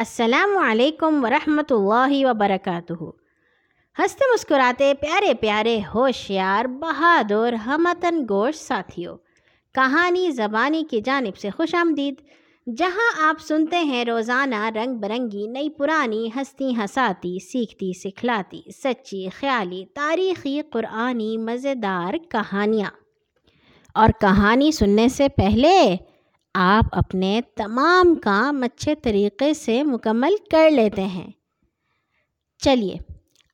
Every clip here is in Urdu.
السلام علیکم ورحمۃ اللہ وبرکاتہ۔ ہنستے مسکراتے پیارے پیارے ہوشیار، بہادر، ہمتن گوش ساتھیوں کہانی زبانی کی جانب سے خوش آمدید۔ جہاں آپ سنتے ہیں، روزانہ رنگ برنگی، نئی پرانی ہستی ہساتی، سیکھتی، سکھلاتی، سچی، خیالی، تاریخی، قرآنی، مزیدار کہانیاں۔ اور کہانی سننے سے پہلے آپ اپنے تمام کام اچھے طریقے سے مکمل کر لیتے ہیں۔ چلیے،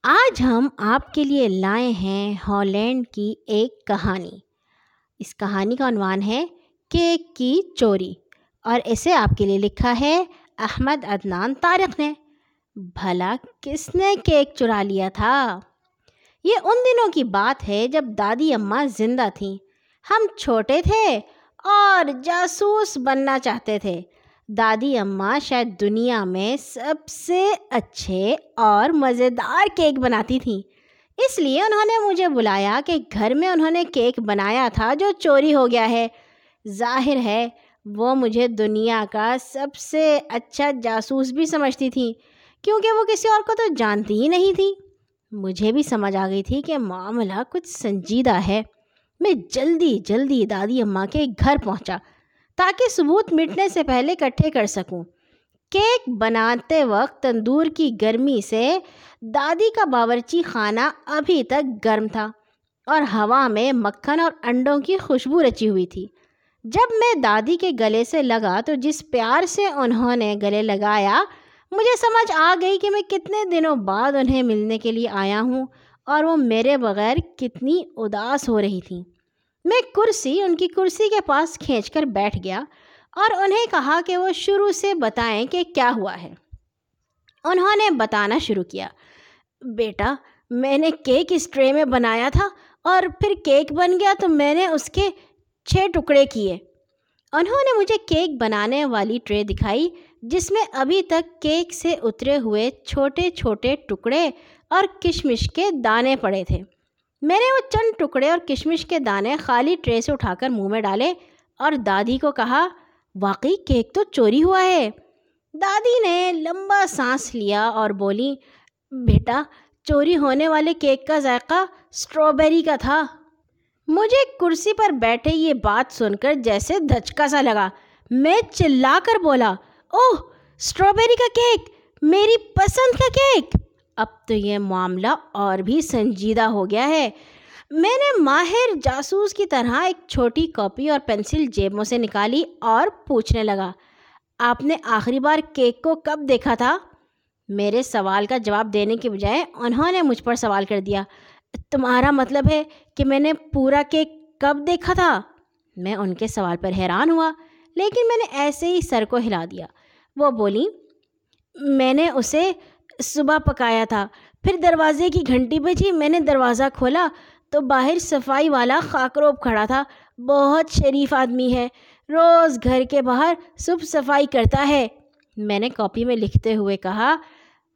آج ہم آپ کے لیے لائے ہیں ہالینڈ کی ایک کہانی۔ اس کہانی کا عنوان ہے کیک کی چوری، اور اسے آپ کے لیے لکھا ہے احمد عدنان طارق نے۔ بھلا کس نے کیک چرا لیا تھا؟ یہ ان دنوں کی بات ہے جب دادی اماں زندہ تھیں۔ ہم چھوٹے تھے اور جاسوس بننا چاہتے تھے۔ دادی، اماں شاید دنیا میں سب سے اچھے اور مزیدار کیک بناتی تھیں۔ اس لیے انہوں نے مجھے بلایا کہ گھر میں انہوں نے کیک بنایا تھا جو چوری ہو گیا ہے۔ ظاہر ہے، وہ مجھے دنیا کا سب سے اچھا جاسوس بھی سمجھتی تھیں، کیونکہ وہ کسی اور کو تو جانتی ہی نہیں تھی مجھے بھی سمجھ آ گئی تھی کہ معاملہ کچھ سنجیدہ ہے۔ میں جلدی جلدی دادی اماں کے گھر پہنچا تاکہ ثبوت مٹنے سے پہلے اکٹھے کر سکوں۔ کیک بناتے وقت تندور کی گرمی سے دادی کا باورچی خانہ ابھی تک گرم تھا اور ہوا میں مکھن اور انڈوں کی خوشبو رچی ہوئی تھی۔ جب میں دادی کے گلے سے لگا تو جس پیار سے انہوں نے گلے لگایا، مجھے سمجھ آ گئی کہ میں کتنے دنوں بعد انہیں ملنے کے لیے آیا ہوں اور وہ میرے بغیر کتنی اداس ہو رہی تھیں۔ میں کرسی، ان کی کرسی کے پاس کھینچ کر بیٹھ گیا اور انہیں کہا کہ وہ شروع سے بتائیں کہ کیا ہوا ہے۔ انہوں نے بتانا شروع کیا، بیٹا، میں نے کیک اس ٹرے میں بنایا تھا اور پھر کیک بن گیا تو میں نے اس کے چھ ٹکڑے کیے۔ انہوں نے مجھے کیک بنانے والی ٹرے دکھائی۔ جس میں ابھی تک کیک سے اترے ہوئے چھوٹے چھوٹے ٹکڑے اور کشمش کے دانے پڑے تھے۔ میں نے وہ چند ٹکڑے اور کشمش کے دانے خالی ٹرے سے اٹھا کر منہ میں ڈالے اور دادی کو کہا، واقعی کیک تو چوری ہوا ہے۔ دادی نے لمبا سانس لیا اور بولی، بیٹا، چوری ہونے والے کیک کا ذائقہ اسٹرابیری کا تھا۔ مجھے کرسی پر بیٹھے یہ بات سن کر جیسے دھچکا سا لگا۔ میں چلا کر بولا اوہ اسٹرابیری کا کیک میری پسند کا کیک اب تو یہ معاملہ اور بھی سنجیدہ ہو گیا ہے میں نے ماہر جاسوس کی طرح ایک چھوٹی کاپی اور پنسل جیبوں سے نکالی اور پوچھنے لگا آپ نے آخری بار کیک کو کب دیکھا تھا میرے سوال کا جواب دینے کے بجائے انہوں نے مجھ پر سوال کر دیا تمہارا مطلب ہے کہ میں نے پورا کیک کب دیکھا تھا میں ان کے سوال پر حیران ہوا لیکن میں نے ایسے ہی سر کو ہلا دیا۔ وہ بولی، میں نے اسے صبح پکایا تھا، پھر دروازے کی گھنٹی بجی میں نے دروازہ کھولا تو باہر صفائی والا خاکروب کھڑا تھا۔ بہت شریف آدمی ہے، روز گھر کے باہر صبح صفائی کرتا ہے۔ میں نے کاپی میں لکھتے ہوئے کہا،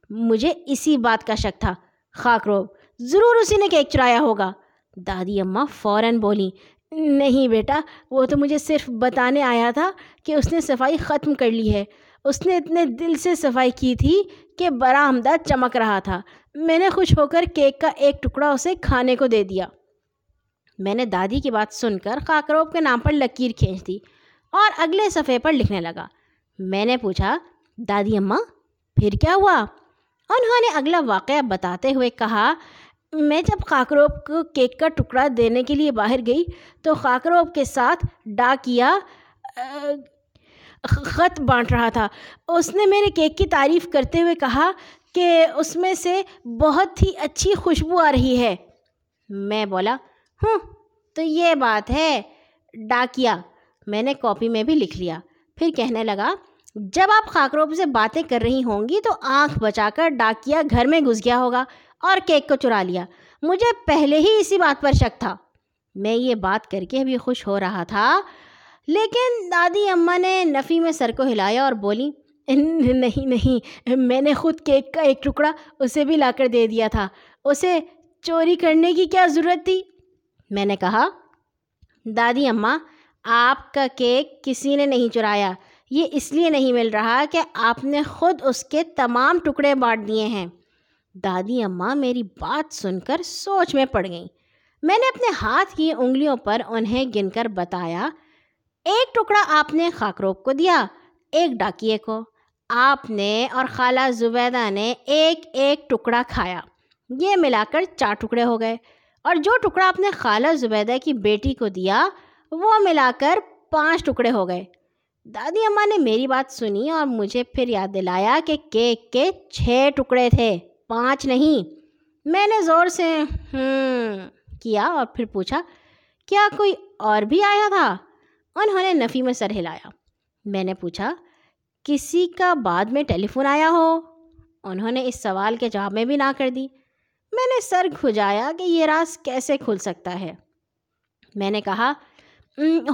مجھے اسی بات کا شک تھا، خاکروب، ضرور اسی نے کیک چرایا ہوگا۔ دادی اماں فوراً بولی نہیں بیٹا، وہ تو مجھے صرف بتانے آیا تھا کہ اس نے صفائی ختم کر لی ہے۔ اس نے اتنے دل سے صفائی کی تھی کہ برآمدہ چمک رہا تھا۔ میں نے خوش ہو کر کیک کا ایک ٹکڑا اسے کھانے کو دے دیا۔ میں نے دادی کی بات سن کر خاکروب کے نام پر لکیر کھینچ دی اور اگلے صفحے پر لکھنے لگا۔ میں نے پوچھا، دادی اماں، پھر کیا ہوا؟ انہوں نے اگلا واقعہ بتاتے ہوئے کہا میں جب خاکروب کو کیک کا ٹکڑا دینے کے لیے باہر گئی تو خاکروب کے ساتھ ڈاکیا خط بانٹ رہا تھا۔ اس نے میرے کیک کی تعریف کرتے ہوئے کہا کہ اس میں سے بہت ہی اچھی خوشبو آ رہی ہے۔ میں بولا، ہوں، تو یہ بات ہے۔ ڈاکیا میں نے کاپی میں بھی لکھ لیا۔ پھر کہنے لگا، جب آپ خاکروب سے باتیں کر رہی ہوں گی تو آنکھ بچا کر ڈاکیا گھر میں گھس گیا ہوگا۔ اور کیک کو چرا لیا۔ مجھے پہلے ہی اسی بات پر شک تھا۔ میں یہ بات کر کے بھی خوش ہو رہا تھا۔ لیکن دادی اماں نے نفی میں سر کو ہلایا اور بولی، نہیں نہیں، میں نے خود کیک کا ایک ٹکڑا اسے بھی لا کر دے دیا تھا۔ اسے چوری کرنے کی کیا ضرورت تھی؟ میں نے کہا، دادی اماں، آپ کا کیک کسی نے نہیں چرایا۔ یہ اس لیے نہیں مل رہا کہ آپ نے خود اس کے تمام ٹکڑے بانٹ دیے ہیں۔ دادی اماں میری بات سن کر سوچ میں پڑ گئیں۔ میں نے اپنے ہاتھ کی انگلیوں پر انہیں گن کر بتایا، ایک ٹکڑا آپ نے خاکروب کو دیا، ایک ڈاکیے کو۔ آپ نے اور خالہ زبیدہ نے ایک ایک ٹکڑا کھایا۔ یہ ملا کر چار ٹکڑے ہو گئے۔ اور جو ٹکڑا آپ نے خالہ زبیدہ کی بیٹی کو دیا، وہ ملا کر پانچ ٹکڑے ہو گئے۔ دادی اماں نے میری بات سنی اور مجھے پھر یاد دلایا کہ کیک کے چھ ٹکڑے تھے۔ پانچ نہیں۔ میں نے زور سے ہوں کیا اور پھر پوچھا، کیا کوئی اور بھی آیا تھا؟ انہوں نے نفی میں سر ہلایا۔ میں نے پوچھا، کسی کا بعد میں ٹیلی فون آیا ہو؟ انہوں نے اس سوال کے جواب میں بھی نہ کر دی۔ میں نے سر کھجایا کہ یہ راز کیسے کھل سکتا ہے۔ میں نے کہا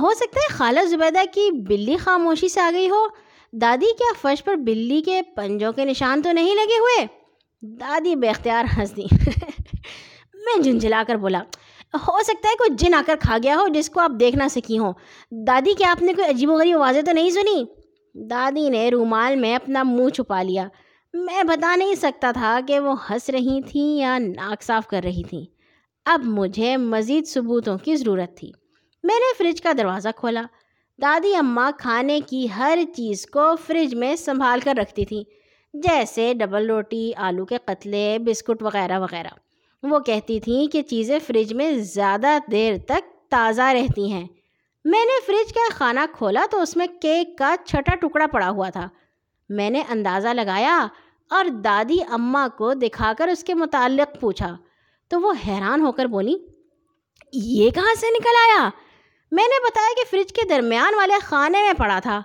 ہو سکتا ہے خالہ زبیدہ کی بلی خاموشی سے آ گئی ہو؟ دادی کیا فرش پر بلی کے پنجوں کے نشان تو نہیں لگے ہوئے؟ دادی بے اختیار ہنس دی میں جھنجھلا کر بولا، ہو سکتا ہے کوئی جن آ کر کھا گیا ہو جس کو آپ دیکھ نہ سکی ہوں۔ دادی، کیا آپ نے کوئی عجیب و غریب آوازیں تو نہیں سنی؟ دادی نے رومال میں اپنا منہ چھپا لیا۔ میں بتا نہیں سکتا تھا کہ وہ ہنس رہی تھیں یا ناک صاف کر رہی تھیں اب مجھے مزید ثبوتوں کی ضرورت تھی۔ میں نے فریج کا دروازہ کھولا۔ دادی اماں کھانے کی ہر چیز کو فریج میں سنبھال کر رکھتی تھیں۔ جیسے ڈبل روٹی، آلو کے قتلے، بسکٹ وغیرہ وغیرہ۔ وہ کہتی تھیں کہ چیزیں فریج میں زیادہ دیر تک تازہ رہتی ہیں۔ میں نے فریج کا خانہ کھولا تو اس میں کیک کا چھٹا ٹکڑا پڑا ہوا تھا۔ میں نے اندازہ لگایا اور دادی اماں کو دکھا کر اس کے متعلق پوچھا۔ تو وہ حیران ہو کر بولی، یہ کہاں سے نکل آیا؟ میں نے بتایا کہ فریج کے درمیان والے خانے میں پڑا تھا۔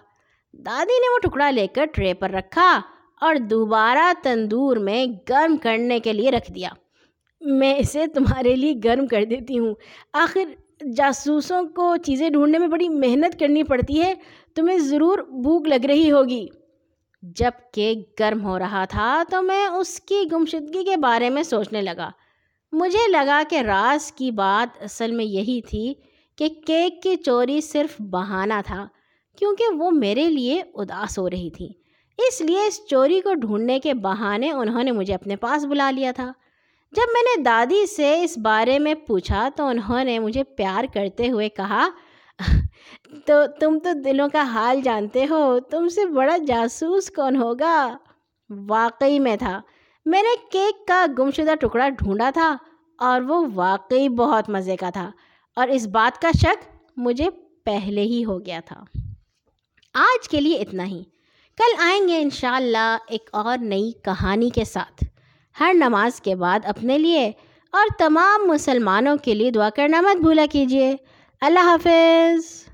دادی نے وہ ٹکڑا لے کر ٹرے پر رکھا اور دوبارہ تندور میں گرم کرنے کے لیے رکھ دیا۔ میں اسے تمہارے لیے گرم کر دیتی ہوں۔ آخر جاسوسوں کو چیزیں ڈھونڈنے میں بڑی محنت کرنی پڑتی ہے۔ تمہیں ضرور بھوک لگ رہی ہوگی۔ جب کیک گرم ہو رہا تھا تو میں اس کی گمشدگی کے بارے میں سوچنے لگا۔ مجھے لگا کہ راز کی بات اصل میں یہی تھی کہ کیک کی چوری صرف بہانہ تھا، کیونکہ وہ میرے لیے اداس ہو رہی تھی۔ اس لیے اس چوری کو ڈھونڈنے کے بہانے انہوں نے مجھے اپنے پاس بلا لیا تھا۔ جب میں نے دادی سے اس بارے میں پوچھا تو انہوں نے مجھے پیار کرتے ہوئے کہا، تو تم تو دلوں کا حال جانتے ہو، تم سے بڑا جاسوس کون ہوگا؟ واقعی میں تھا۔ میں نے کیک کا گمشدہ ٹکڑا ڈھونڈا تھا اور وہ واقعی بہت مزے کا تھا۔ اور اس بات کا شک مجھے پہلے ہی ہو گیا تھا۔ آج کے لیے اتنا ہی۔ کل آئیں گے انشاءاللہ ایک اور نئی کہانی کے ساتھ۔ ہر نماز کے بعد اپنے لیے اور تمام مسلمانوں کے لیے دعا کرنا مت بھولا کیجیے۔ اللہ حافظ۔